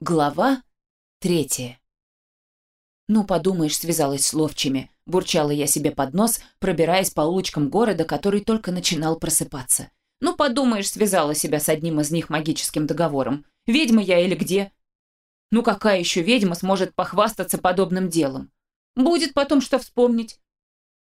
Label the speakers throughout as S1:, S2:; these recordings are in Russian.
S1: Глава третья. «Ну, подумаешь, связалась с ловчими», – бурчала я себе под нос, пробираясь по улочкам города, который только начинал просыпаться. «Ну, подумаешь, связала себя с одним из них магическим договором. Ведьма я или где? Ну, какая еще ведьма сможет похвастаться подобным делом? Будет потом что вспомнить».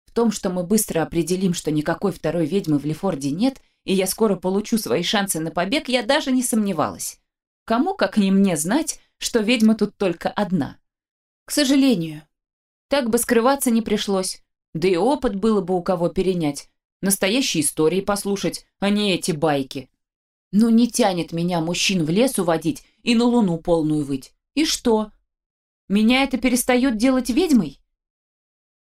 S1: В том, что мы быстро определим, что никакой второй ведьмы в Лефорде нет, и я скоро получу свои шансы на побег, я даже не сомневалась. Кому, как не мне, знать, что ведьма тут только одна? К сожалению. Так бы скрываться не пришлось. Да и опыт было бы у кого перенять. Настоящие истории послушать, а не эти байки. Ну не тянет меня мужчин в лес уводить и на луну полную выть. И что? Меня это перестает делать ведьмой?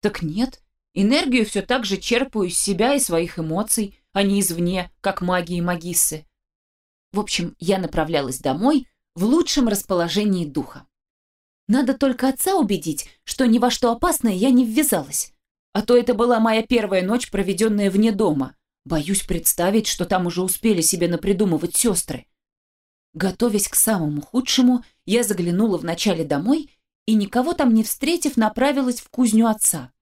S1: Так нет. Энергию все так же черпаю из себя и своих эмоций, а не извне, как маги и магиссы. В общем, я направлялась домой в лучшем расположении духа. Надо только отца убедить, что ни во что опасное я не ввязалась. А то это была моя первая ночь, проведенная вне дома. Боюсь представить, что там уже успели себе напридумывать сестры. Готовясь к самому худшему, я заглянула вначале домой и, никого там не встретив, направилась в кузню отца.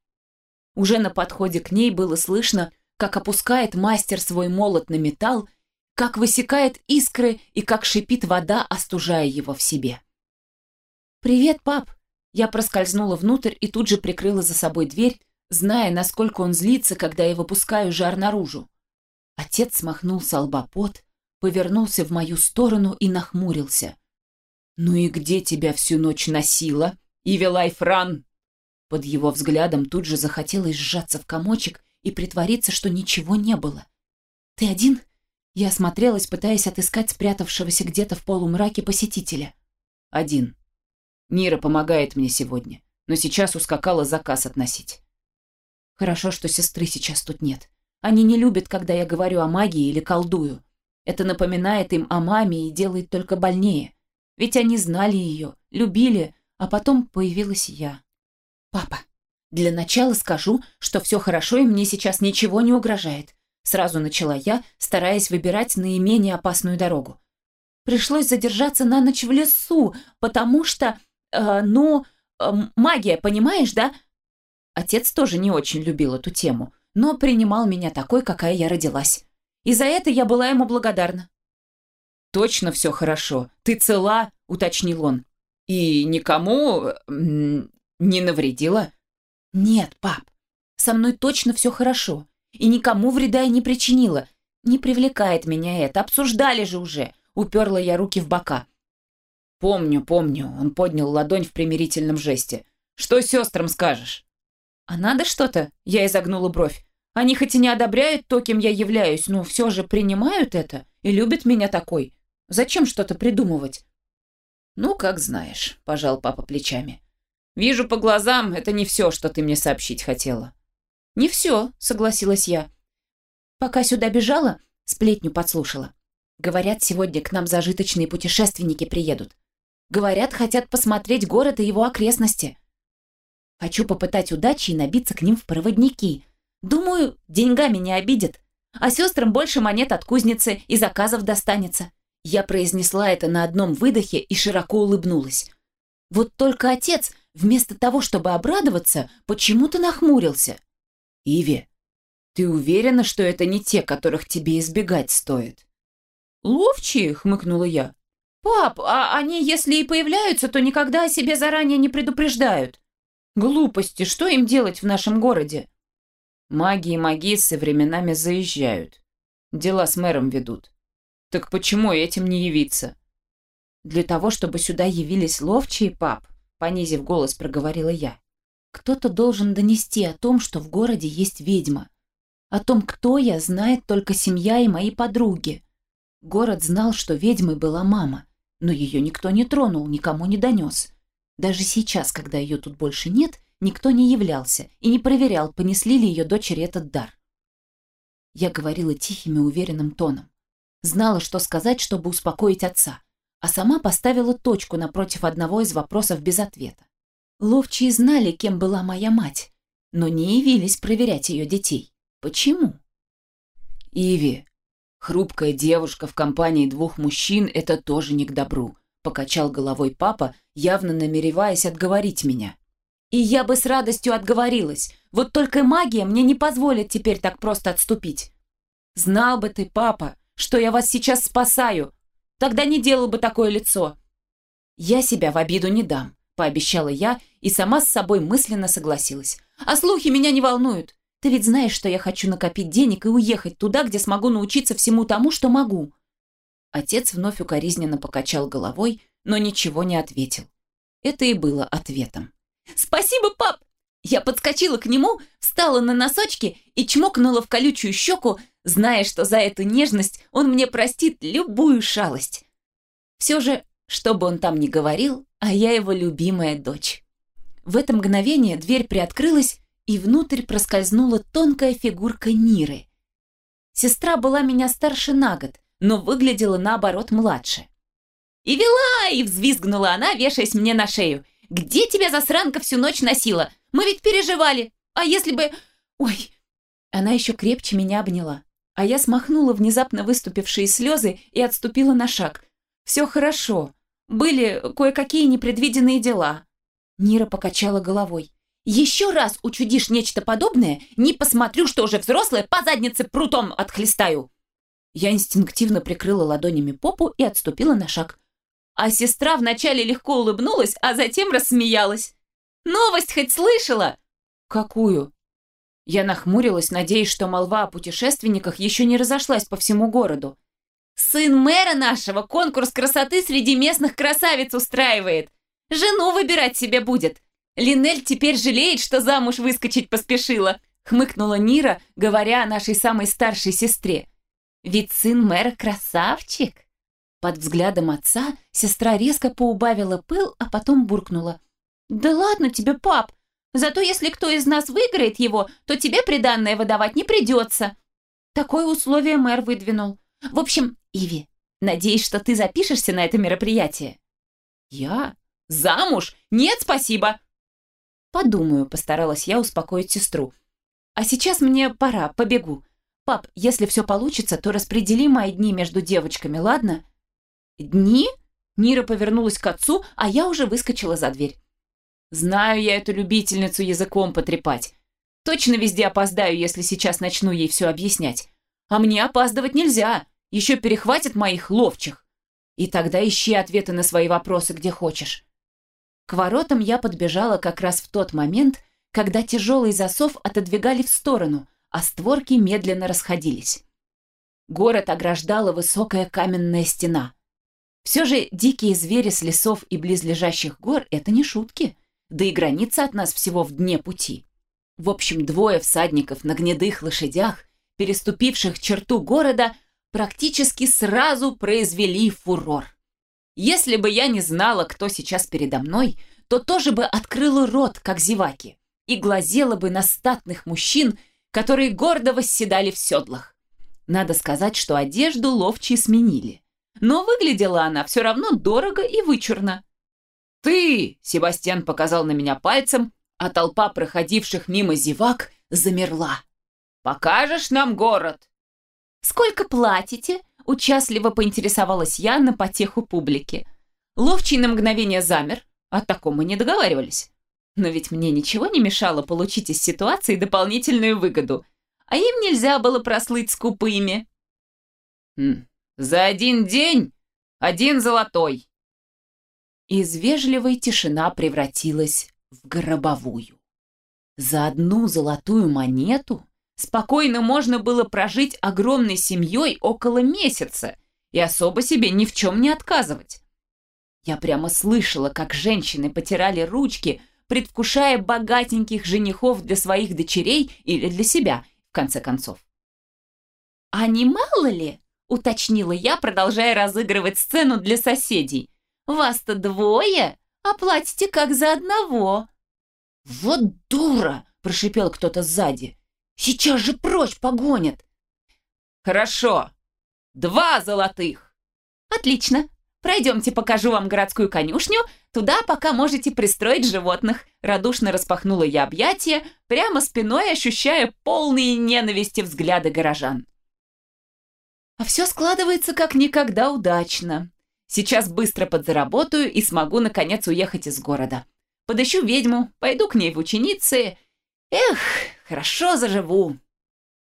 S1: Уже на подходе к ней было слышно, как опускает мастер свой молот на металл как высекает искры и как шипит вода, остужая его в себе. «Привет, пап!» Я проскользнула внутрь и тут же прикрыла за собой дверь, зная, насколько он злится, когда я выпускаю жар наружу. Отец смахнул с лба пот, повернулся в мою сторону и нахмурился. «Ну и где тебя всю ночь носила? Ивелай Фран?» Под его взглядом тут же захотелось сжаться в комочек и притвориться, что ничего не было. «Ты один?» Я осмотрелась, пытаясь отыскать спрятавшегося где-то в полумраке посетителя. Один. Нира помогает мне сегодня, но сейчас ускакала заказ относить. Хорошо, что сестры сейчас тут нет. Они не любят, когда я говорю о магии или колдую. Это напоминает им о маме и делает только больнее. Ведь они знали ее, любили, а потом появилась я. Папа, для начала скажу, что все хорошо и мне сейчас ничего не угрожает. Сразу начала я, стараясь выбирать наименее опасную дорогу. Пришлось задержаться на ночь в лесу, потому что, э, ну, э, магия, понимаешь, да? Отец тоже не очень любил эту тему, но принимал меня такой, какая я родилась. И за это я была ему благодарна. «Точно все хорошо. Ты цела?» — уточнил он. «И никому не навредила?» «Нет, пап, со мной точно все хорошо и никому вреда и не причинила. Не привлекает меня это, обсуждали же уже. Уперла я руки в бока. «Помню, помню», — он поднял ладонь в примирительном жесте. «Что сестрам скажешь?» «А надо что-то?» — я изогнула бровь. «Они хоть и не одобряют то, кем я являюсь, но все же принимают это и любят меня такой. Зачем что-то придумывать?» «Ну, как знаешь», — пожал папа плечами. «Вижу по глазам, это не все, что ты мне сообщить хотела». «Не все», — согласилась я. Пока сюда бежала, сплетню подслушала. Говорят, сегодня к нам зажиточные путешественники приедут. Говорят, хотят посмотреть город и его окрестности. Хочу попытать удачи и набиться к ним в проводники. Думаю, деньгами не обидят. А сестрам больше монет от кузницы и заказов достанется. Я произнесла это на одном выдохе и широко улыбнулась. Вот только отец, вместо того, чтобы обрадоваться, почему-то нахмурился. «Иви, ты уверена, что это не те, которых тебе избегать стоит?» «Ловчие?» — хмыкнула я. «Пап, а они, если и появляются, то никогда о себе заранее не предупреждают. Глупости, что им делать в нашем городе?» Маги и магиссы временами заезжают. Дела с мэром ведут. Так почему этим не явиться? Для того, чтобы сюда явились ловчие, пап, понизив голос, проговорила я. Кто-то должен донести о том, что в городе есть ведьма. О том, кто я, знает только семья и мои подруги. Город знал, что ведьмой была мама, но ее никто не тронул, никому не донес. Даже сейчас, когда ее тут больше нет, никто не являлся и не проверял, понесли ли ее дочери этот дар. Я говорила тихим и уверенным тоном. Знала, что сказать, чтобы успокоить отца, а сама поставила точку напротив одного из вопросов без ответа. Ловчие знали, кем была моя мать, но не явились проверять ее детей. Почему? Иви, хрупкая девушка в компании двух мужчин – это тоже не к добру, покачал головой папа, явно намереваясь отговорить меня. И я бы с радостью отговорилась, вот только магия мне не позволит теперь так просто отступить. Знал бы ты, папа, что я вас сейчас спасаю, тогда не делал бы такое лицо. Я себя в обиду не дам, пообещала я и сама с собой мысленно согласилась. А слухи меня не волнуют. Ты ведь знаешь, что я хочу накопить денег и уехать туда, где смогу научиться всему тому, что могу. Отец вновь укоризненно покачал головой, но ничего не ответил. Это и было ответом. «Спасибо, пап!» Я подскочила к нему, встала на носочки и чмокнула в колючую щеку, зная, что за эту нежность он мне простит любую шалость. Все же, что бы он там ни говорил, а я его любимая дочь. В это мгновение дверь приоткрылась, и внутрь проскользнула тонкая фигурка Ниры. Сестра была меня старше на год, но выглядела наоборот младше. «И вела!» — и взвизгнула она, вешаясь мне на шею. «Где тебя засранка всю ночь носила? Мы ведь переживали! А если бы... Ой!» Она еще крепче меня обняла, а я смахнула внезапно выступившие слезы и отступила на шаг. «Все хорошо. Были кое-какие непредвиденные дела». Нира покачала головой. «Еще раз учудишь нечто подобное, не посмотрю, что уже взрослая, по заднице прутом отхлестаю!» Я инстинктивно прикрыла ладонями попу и отступила на шаг. А сестра вначале легко улыбнулась, а затем рассмеялась. «Новость хоть слышала?» «Какую?» Я нахмурилась, надеясь, что молва о путешественниках еще не разошлась по всему городу. «Сын мэра нашего конкурс красоты среди местных красавиц устраивает. Жену выбирать себе будет. Линель теперь жалеет, что замуж выскочить поспешила», хмыкнула Нира, говоря о нашей самой старшей сестре. Ведь сын мэра красавчик. Под взглядом отца сестра резко поубавила пыл, а потом буркнула. «Да ладно тебе, пап! Зато если кто из нас выиграет его, то тебе приданное выдавать не придется!» Такое условие мэр выдвинул. «В общем, Иви, надеюсь, что ты запишешься на это мероприятие?» «Я? Замуж? Нет, спасибо!» «Подумаю», — постаралась я успокоить сестру. «А сейчас мне пора, побегу. «Пап, если все получится, то распредели мои дни между девочками, ладно?» «Дни?» Нира повернулась к отцу, а я уже выскочила за дверь. «Знаю я эту любительницу языком потрепать. Точно везде опоздаю, если сейчас начну ей все объяснять. А мне опаздывать нельзя, еще перехватят моих ловчих. И тогда ищи ответы на свои вопросы, где хочешь». К воротам я подбежала как раз в тот момент, когда тяжелый засов отодвигали в сторону, а створки медленно расходились. Город ограждала высокая каменная стена. Все же дикие звери с лесов и близлежащих гор — это не шутки, да и граница от нас всего в дне пути. В общем, двое всадников на гнедых лошадях, переступивших черту города, практически сразу произвели фурор. Если бы я не знала, кто сейчас передо мной, то тоже бы открыла рот, как зеваки, и глазела бы на статных мужчин, которые гордо восседали в седлах. Надо сказать, что одежду ловчие сменили. Но выглядела она все равно дорого и вычурно. «Ты!» — Себастьян показал на меня пальцем, а толпа проходивших мимо зевак замерла. «Покажешь нам город?» «Сколько платите?» — участливо поинтересовалась я на потеху публики. Ловчий на мгновение замер, о таком мы не договаривались. Но ведь мне ничего не мешало получить из ситуации дополнительную выгоду, а им нельзя было прослыть скупыми. Хм, «За один день один золотой!» Из вежливой тишина превратилась в гробовую. За одну золотую монету спокойно можно было прожить огромной семьей около месяца и особо себе ни в чем не отказывать. Я прямо слышала, как женщины потирали ручки, предвкушая богатеньких женихов для своих дочерей или для себя, в конце концов. «А не мало ли?» — уточнила я, продолжая разыгрывать сцену для соседей. «Вас-то двое, а платите как за одного». «Вот дура!» — прошипел кто-то сзади. «Сейчас же прочь погонят!» «Хорошо, два золотых!» «Отлично, Пройдемте, покажу вам городскую конюшню. Туда пока можете пристроить животных. Радушно распахнула я объятия, прямо спиной ощущая полные ненависти взгляды горожан. А все складывается как никогда удачно. Сейчас быстро подзаработаю и смогу, наконец, уехать из города. Подыщу ведьму, пойду к ней в ученицы. Эх, хорошо заживу.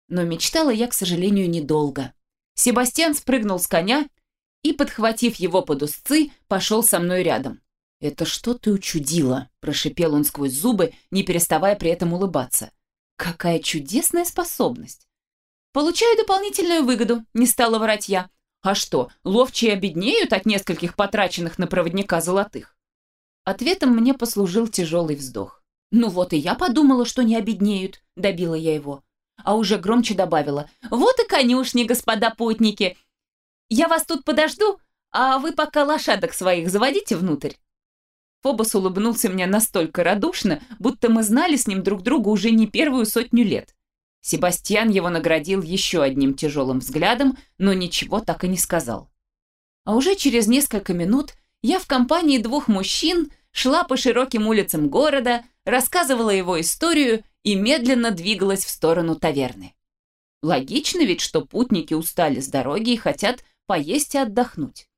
S1: Но мечтала я, к сожалению, недолго. Себастьян спрыгнул с коня и, подхватив его под узцы, пошел со мной рядом. «Это что ты учудила?» – прошипел он сквозь зубы, не переставая при этом улыбаться. «Какая чудесная способность!» «Получаю дополнительную выгоду», – не стала врать я. А что, ловчие обеднеют от нескольких потраченных на проводника золотых? Ответом мне послужил тяжелый вздох. «Ну вот и я подумала, что не обеднеют», — добила я его. А уже громче добавила. «Вот и конюшни, господа путники. Я вас тут подожду, а вы пока лошадок своих заводите внутрь». Фобос улыбнулся мне настолько радушно, будто мы знали с ним друг друга уже не первую сотню лет. Себастьян его наградил еще одним тяжелым взглядом, но ничего так и не сказал. А уже через несколько минут я в компании двух мужчин шла по широким улицам города, рассказывала его историю и медленно двигалась в сторону таверны. Логично ведь, что путники устали с дороги и хотят поесть и отдохнуть.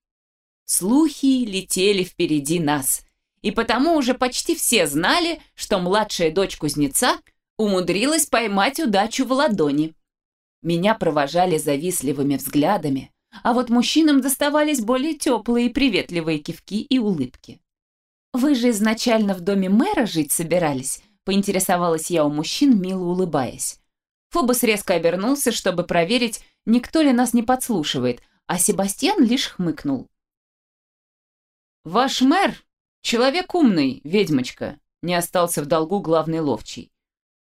S1: Слухи летели впереди нас, и потому уже почти все знали, что младшая дочь кузнеца – умудрилась поймать удачу в ладони. Меня провожали завистливыми взглядами, а вот мужчинам доставались более теплые и приветливые кивки и улыбки. «Вы же изначально в доме мэра жить собирались?» — поинтересовалась я у мужчин, мило улыбаясь. Фобос резко обернулся, чтобы проверить, никто ли нас не подслушивает, а Себастьян лишь хмыкнул. «Ваш мэр — человек умный, ведьмочка», — не остался в долгу главный ловчий.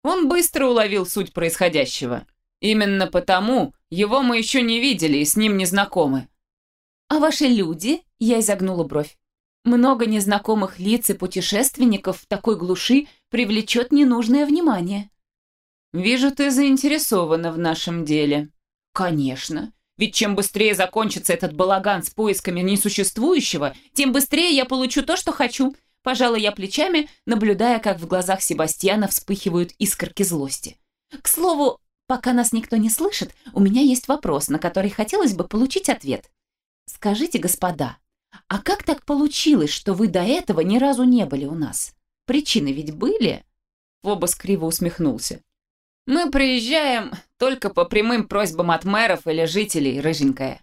S1: Он быстро уловил суть происходящего. Именно потому его мы еще не видели и с ним не знакомы. «А ваши люди?» – я изогнула бровь. «Много незнакомых лиц и путешественников в такой глуши привлечет ненужное внимание». «Вижу, ты заинтересована в нашем деле». «Конечно. Ведь чем быстрее закончится этот балаган с поисками несуществующего, тем быстрее я получу то, что хочу. Пожала я плечами, наблюдая, как в глазах Себастьяна вспыхивают искорки злости. К слову, пока нас никто не слышит, у меня есть вопрос, на который хотелось бы получить ответ. Скажите, господа, а как так получилось, что вы до этого ни разу не были у нас? Причины ведь были? Фобос криво усмехнулся. Мы приезжаем только по прямым просьбам от мэров или жителей, рыженькая.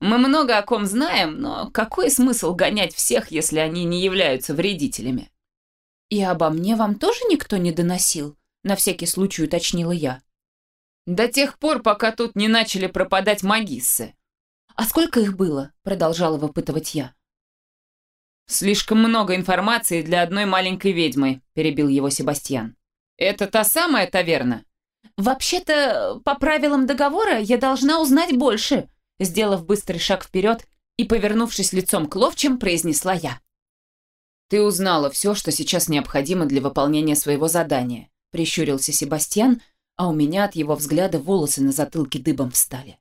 S1: Мы много о ком знаем, но какой смысл гонять всех, если они не являются вредителями? И обо мне вам тоже никто не доносил? На всякий случай уточнила я. До тех пор, пока тут не начали пропадать магиссы. А сколько их было? Продолжала выпытывать я. «Слишком много информации для одной маленькой ведьмы», – перебил его Себастьян. «Это та самая таверна?» «Вообще-то, по правилам договора, я должна узнать больше», Сделав быстрый шаг вперед и, повернувшись лицом к ловчим, произнесла я. «Ты узнала все, что сейчас необходимо для выполнения своего задания», прищурился Себастьян, а у меня от его взгляда волосы на затылке дыбом встали.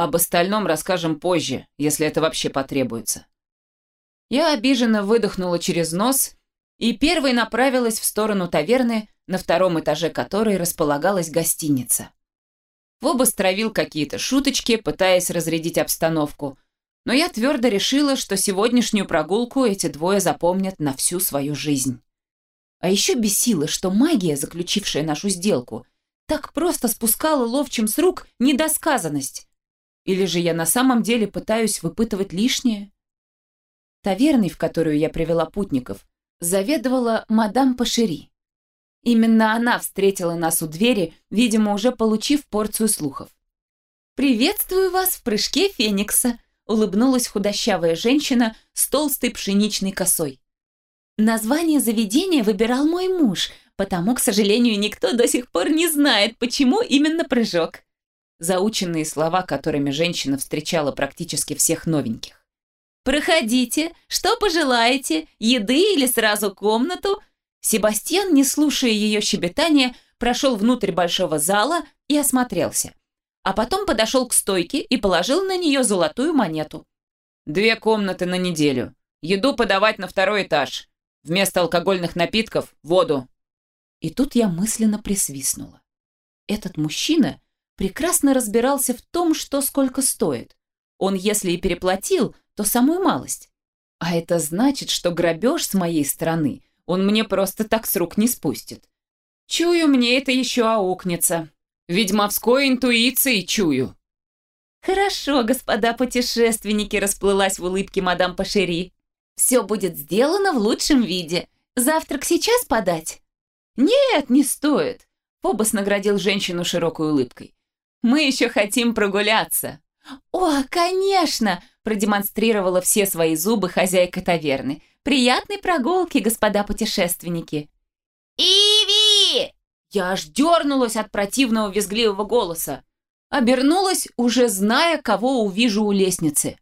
S1: «Об остальном расскажем позже, если это вообще потребуется». Я обиженно выдохнула через нос и первой направилась в сторону таверны, на втором этаже которой располагалась гостиница. Воба стравил какие-то шуточки, пытаясь разрядить обстановку. Но я твердо решила, что сегодняшнюю прогулку эти двое запомнят на всю свою жизнь. А еще бесило, что магия, заключившая нашу сделку, так просто спускала ловчим с рук недосказанность. Или же я на самом деле пытаюсь выпытывать лишнее? Таверной, в которую я привела путников, заведовала мадам Пашери. Именно она встретила нас у двери, видимо, уже получив порцию слухов. «Приветствую вас в прыжке Феникса», — улыбнулась худощавая женщина с толстой пшеничной косой. «Название заведения выбирал мой муж, потому, к сожалению, никто до сих пор не знает, почему именно прыжок». Заученные слова, которыми женщина встречала практически всех новеньких. «Проходите, что пожелаете, еды или сразу комнату?» Себастьян, не слушая ее щебетания, прошел внутрь большого зала и осмотрелся. А потом подошел к стойке и положил на нее золотую монету. «Две комнаты на неделю. Еду подавать на второй этаж. Вместо алкогольных напитков – воду». И тут я мысленно присвистнула. Этот мужчина прекрасно разбирался в том, что сколько стоит. Он, если и переплатил, то самую малость. А это значит, что грабеж с моей стороны он мне просто так с рук не спустит. Чую, мне это еще аукнется. Ведьмовской интуицией чую. «Хорошо, господа путешественники», — расплылась в улыбке мадам Пашери. «Все будет сделано в лучшем виде. Завтрак сейчас подать?» «Нет, не стоит», — Фобос наградил женщину широкой улыбкой. «Мы еще хотим прогуляться». «О, конечно!» — продемонстрировала все свои зубы хозяйка таверны. «Приятной прогулки, господа путешественники!» «Иви!» Я аж дернулась от противного визгливого голоса. Обернулась, уже зная, кого увижу у лестницы.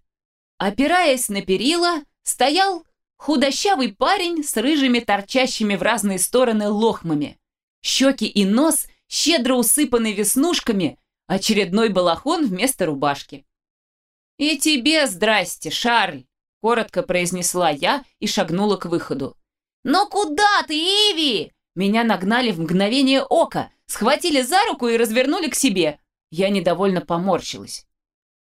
S1: Опираясь на перила, стоял худощавый парень с рыжими торчащими в разные стороны лохмами. Щеки и нос щедро усыпаны веснушками, очередной балахон вместо рубашки. «И тебе здрасте, Шарль!» — коротко произнесла я и шагнула к выходу. «Но куда ты, Иви?» Меня нагнали в мгновение ока, схватили за руку и развернули к себе. Я недовольно поморщилась.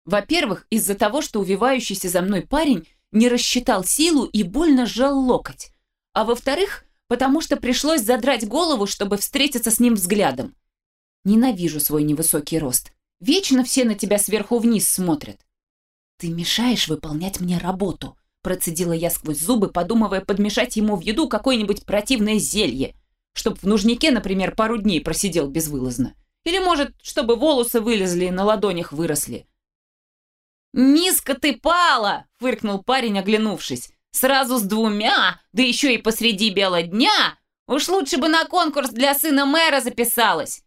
S1: Во-первых, из-за того, что увивающийся за мной парень не рассчитал силу и больно сжал локоть. А во-вторых, потому что пришлось задрать голову, чтобы встретиться с ним взглядом. Ненавижу свой невысокий рост. Вечно все на тебя сверху вниз смотрят. «Ты мешаешь выполнять мне работу», процедила я сквозь зубы, подумывая подмешать ему в еду какое-нибудь противное зелье, чтоб в нужнике, например, пару дней просидел безвылазно. Или, может, чтобы волосы вылезли и на ладонях выросли. «Низко ты пала!» — фыркнул парень, оглянувшись. «Сразу с двумя, да еще и посреди бела дня! Уж лучше бы на конкурс для сына мэра записалась!»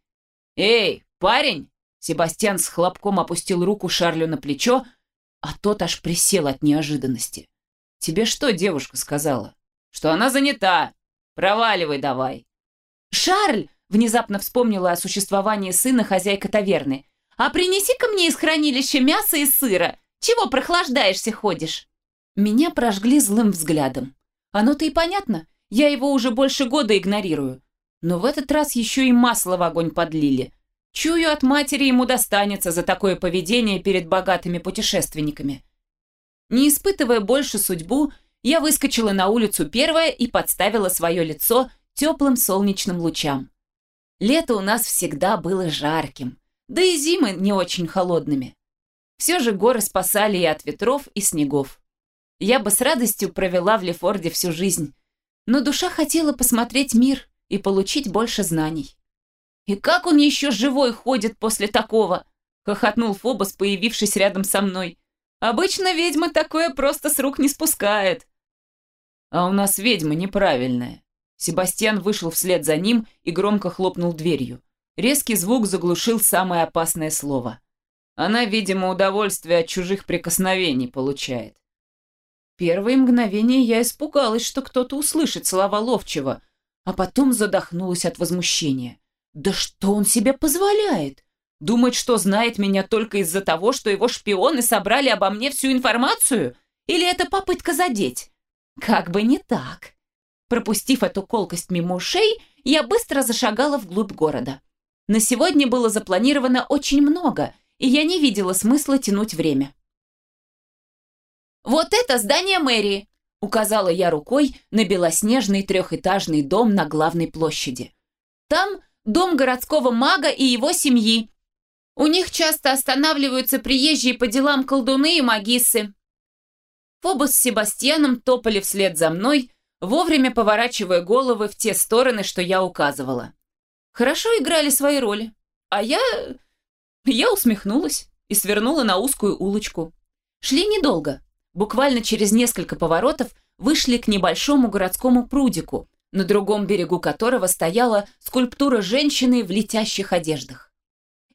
S1: «Эй, парень!» Себастьян с хлопком опустил руку Шарлю на плечо, а тот аж присел от неожиданности. «Тебе что девушка сказала?» «Что она занята. Проваливай давай». «Шарль!» Внезапно вспомнила о существовании сына хозяйка таверны. «А принеси-ка мне из хранилища мяса и сыра. Чего прохлаждаешься ходишь?» Меня прожгли злым взглядом. Оно-то и понятно. Я его уже больше года игнорирую. Но в этот раз еще и масло в огонь подлили. Чую, от матери ему достанется за такое поведение перед богатыми путешественниками. Не испытывая больше судьбу, я выскочила на улицу первая и подставила свое лицо теплым солнечным лучам. Лето у нас всегда было жарким, да и зимы не очень холодными. Все же горы спасали и от ветров, и снегов. Я бы с радостью провела в Лефорде всю жизнь, но душа хотела посмотреть мир и получить больше знаний. «И как он еще живой ходит после такого?» — хохотнул Фобос, появившись рядом со мной. «Обычно ведьма такое просто с рук не спускает». «А у нас ведьма неправильная», Себастьян вышел вслед за ним и громко хлопнул дверью. Резкий звук заглушил самое опасное слово. Она, видимо, удовольствие от чужих прикосновений получает. Первые мгновения я испугалась, что кто-то услышит слова Ловчева, а потом задохнулась от возмущения. Да что он себе позволяет? Думает, что знает меня только из-за того, что его шпионы собрали обо мне всю информацию? Или это попытка задеть? Как бы не так. Пропустив эту колкость мимо ушей, я быстро зашагала вглубь города. На сегодня было запланировано очень много, и я не видела смысла тянуть время. «Вот это здание мэрии!» — указала я рукой на белоснежный трехэтажный дом на главной площади. «Там дом городского мага и его семьи. У них часто останавливаются приезжие по делам колдуны и магиссы». Фобос с Себастьяном топали вслед за мной, вовремя поворачивая головы в те стороны, что я указывала. Хорошо играли свои роли, а я... Я усмехнулась и свернула на узкую улочку. Шли недолго. Буквально через несколько поворотов вышли к небольшому городскому прудику, на другом берегу которого стояла скульптура женщины в летящих одеждах.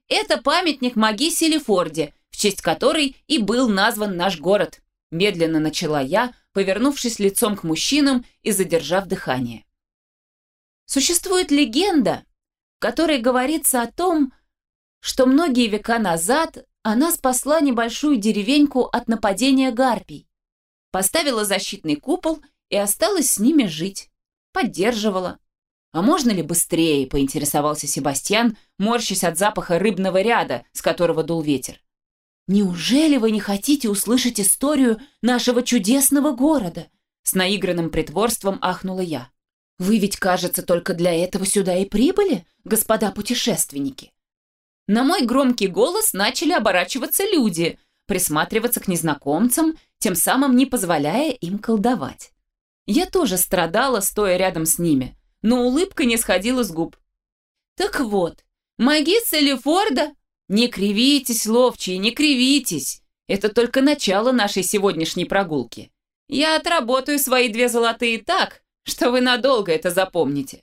S1: Это памятник Магисе Лефорде, в честь которой и был назван наш город, медленно начала я, повернувшись лицом к мужчинам и задержав дыхание. Существует легенда, в которой говорится о том, что многие века назад она спасла небольшую деревеньку от нападения гарпий, поставила защитный купол и осталась с ними жить, поддерживала. «А можно ли быстрее?» – поинтересовался Себастьян, морщась от запаха рыбного ряда, с которого дул ветер. Неужели вы не хотите услышать историю нашего чудесного города? С наигранным притворством ахнула я. Вы ведь, кажется, только для этого сюда и прибыли, господа путешественники. На мой громкий голос начали оборачиваться люди, присматриваться к незнакомцам, тем самым не позволяя им колдовать. Я тоже страдала, стоя рядом с ними, но улыбка не сходила с губ. «Так вот, магица Лефорда...» «Не кривитесь, ловчие, не кривитесь! Это только начало нашей сегодняшней прогулки. Я отработаю свои две золотые так, что вы надолго это запомните.